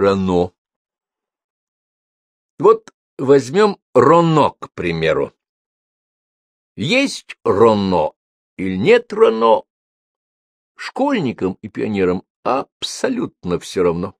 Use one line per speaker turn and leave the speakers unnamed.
Рано. Вот возьмем Рано, к примеру. Есть Роно или нет Роно? Школьникам и пионерам абсолютно все равно.